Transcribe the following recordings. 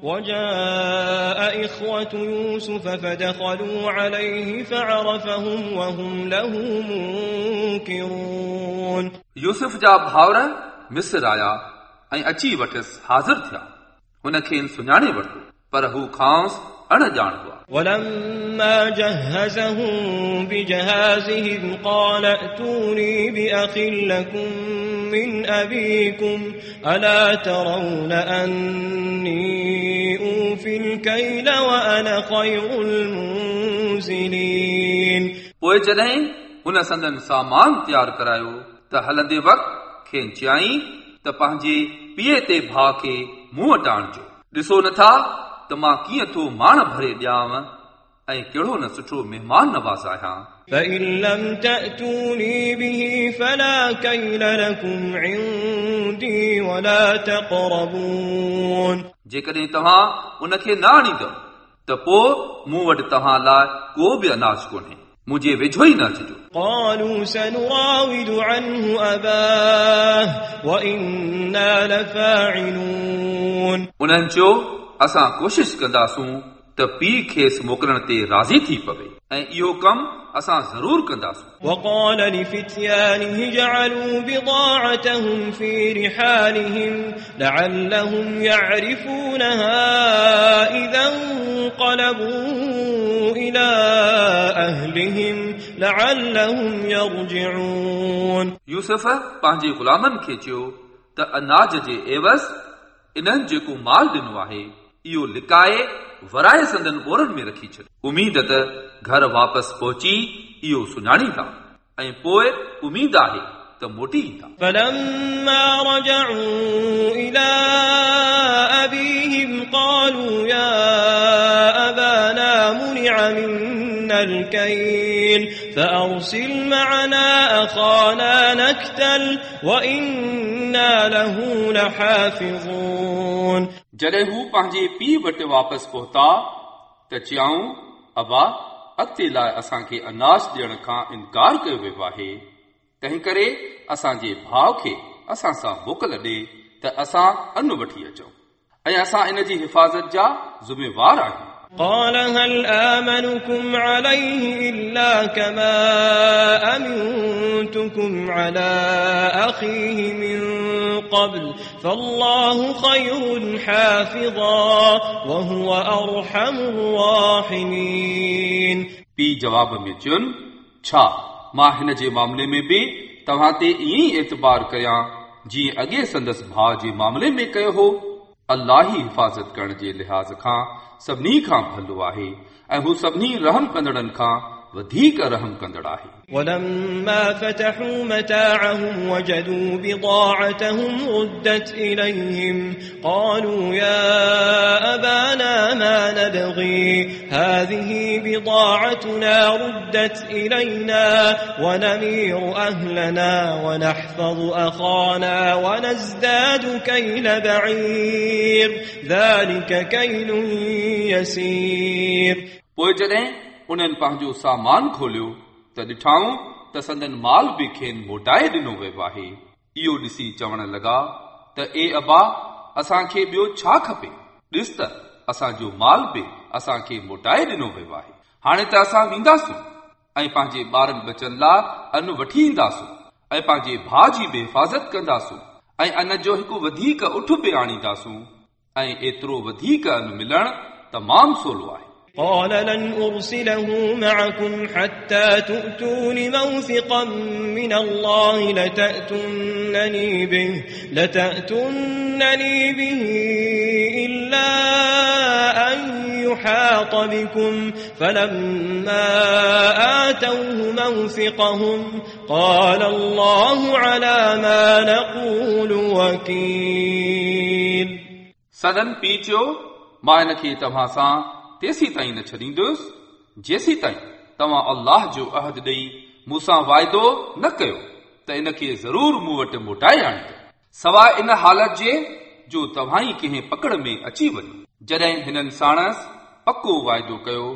وجاء إخوة يوسف فدخلوا عليه فعرفهم وهم له منكرون यूसुफ जा भाउर मिस्र आया ऐं अची वटिसि हाज़िर थिया हुन खेनि सुञाणे वरितो पर हू खांसि अणॼाण हुआ ولما جهزهم بجهازهم قال ائتوني بأخ لكم من أبيكم ألا ترون أني أوفي الكيل وأنا خير المنزلين पोइ जॾहिं हुन संदन सामान तयारु करायो त हलंदे वक़्तु खेनि चयाईं त पंहिंजे पीउ ते भाउ खे मूं वटि आणिजो ॾिसो नथा त मां कीअं थो माण भरे ॾियांव ऐं कहिड़ो न सुठो महिमान नवाज़ आहियां فإن لم تأتوني به فلا كيل لكم عندي ولا تقربون जेकॾहिं तव्हां उन खे न आणींदव त पोइ मूं वटि तव्हां लाइ को बि अनाज कोन्हे मुंहिंजे वेझो ई न अचिजो قالوا سنراود عنه أباه وإنا لفاعلون उन्हनि चयो असां कोशिशि कंदासूं त पीउ खेसि मोकिलण ते राज़ी थी पवे ऐं इहो कमु असां ज़रूरु कंदासूं وقال لفتيانه جعلوا بضاعتهم في رحالهم لعلهم يعرفونها إذا انقلبوا إلى أهلهم لعلهم يرجعون यूसुफ पंहिंजे ग़ुलामनि खे चयो त अनाज जे एवज़ इन्हनि जेको माल ॾिनो आहे इहो लिकाए वराए संदन ॿोरनि में रखी छॾ उमीद त घर वापसि पहुची इहो सुञाणींदा ऐं पोइ उमीद आहे त मोटी ईंदा فلما رجعوا إلى أبيهم قالوا يا أبانا منع منا الكيل فأرسل معنا أخانا نكتل وإنا له لحافظون جڏهن هو پنهنجي پيءُ وٽ واپس پهتا ته چيائون ابا اڳتي لاءِ اسان کي اناج ڏيڻ کان انڪار ڪيو ويو آهي. تنهن ڪري اسان جي ڀاءُ کي اسان سان موڪل ڏي ته اسان ان وٺي اچون. ۽ اسان ان جي حفاظت جا ذميوار آهيون قال هل آمنكم عليه إلا كما أمنتكم على أخيه من قبل فالله خير حافظا وهو أرحم الراحمين पीउ जवाब में चयुनि छा मां हिन जे मामले में बि तव्हां ते ईअं ई एतबार कयां जीअं अॻे संदसि भाउ जे मामले में कयो हो الله ئي حفاظت ڪرڻ جي لحاظ کان سڀني کان ڀلو آهي ۽ هو سڀني رحم ڪندڙن کان वधीक रहम कंदड़ आहे ولما فتحوا متاعهم وجدوا بضاعتهم ردت إليهم قالوا يا أبانا ما نبغي هذه بضاعتنا ردت إلينا ونمير أهلنا ونحفظ أخانا ونزداد كيل بعير ذلك كيل يسير पोइ जॾहिं انهن پنهنجو سامان کوليو ته ڏٺائون ته سندن مال به کين موٽائي ڏنو ويو آهي. اهو ڏسي چوڻ لڳا ته اي ابا اسان کي ٻيو ڇا کپي؟ ڏس ته اسان جو مال به اسان کي موٽائي ڏنو ويو آهي. هاڻي ته اسان وينداسون ۽ پنهنجي ٻارن بچن لاءِ ان وٺي اينداسون ۽ پنهنجي ڀاءُ جي به حفاظت ڪنداسون ۽ ان جو هڪ وڌيڪ اٺ به آڻينداسون ۽ ايترو وڌيڪ ان ملڻ تمام سولو آهي قال لن أرسله معكم حتى تؤتون موثقا من الله لتأتونني به لتأتونني به إلا أن يحاط بكم فلما آتوه موثقهم قال الله على ما نقول وكيل सदन पी चयो मां हिन खे तव्हां सां तेसी ताईं न छॾींदुसि। जेसी ताईं तव्हां अल्लाह जो अहद ॾेई मूंसां वाइदो न कयो, त इन खे ज़रूरु मूं वटि मोटाए आणींदो सवाइ इन हालत जे, जो तव्हां ई कंहिं पकड़ में अची वञो। जॾहिं हिननि साणसि पको वाइदो कयो,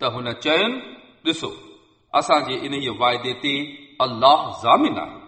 त हुन चयुनि, ॾिसो, असांजे इन वाइदे ते अल्लाह ज़ामिन आहे।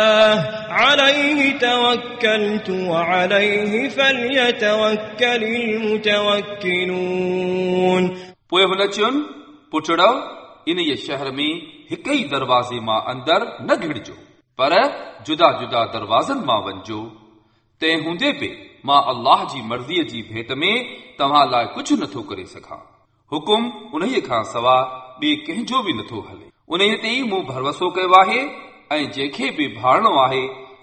عليه توكلت وعليه فليتوكل المتوكلون पोइ हुन चयुनि पुटड़ो इन जे शहर में हिक ई दरवाज़े मां अंदरि न घिड़जो पर जुदा जुदा दरवाज़नि मां वञिजो तंहिं हूंदे बि मां अल्लाह जी मर्ज़ीअ जी भेट में तव्हां लाइ कुझु नथो करे सघां हुकुम उन खां सवाइ ॿिए कंहिंजो बि नथो हले उन ते ई मूं भरवसो कयो आहे ऐं जंहिंखे बि भाड़णो आहे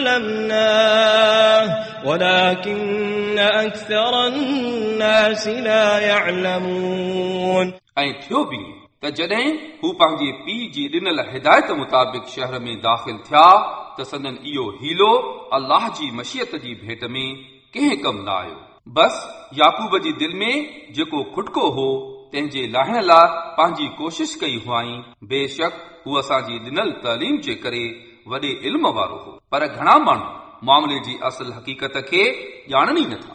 علمناه ولكن أكثر الناس لا يعلمون ऐं थियो बि त जॾहिं हू पंहिंजे पीउ जी ॾिनल हिदायत मुताबिक़ शहर में दाख़िल थिया त संदन इहो हीलो अल्लाह जी मशियत जी भेट में कंहिं कम न आयो बस याकूब जी दिलि में जेको खुटको हो तंहिंजे लाहिण लाइ पंहिंजी कोशिश कई हुआई बेशक हू असांजी ॾिनल तालीम जे करे वॾे इल्म वारो हो पर घणा माण्हू मामले जी असल हक़ीक़त खे ॼाणनि ई नथा।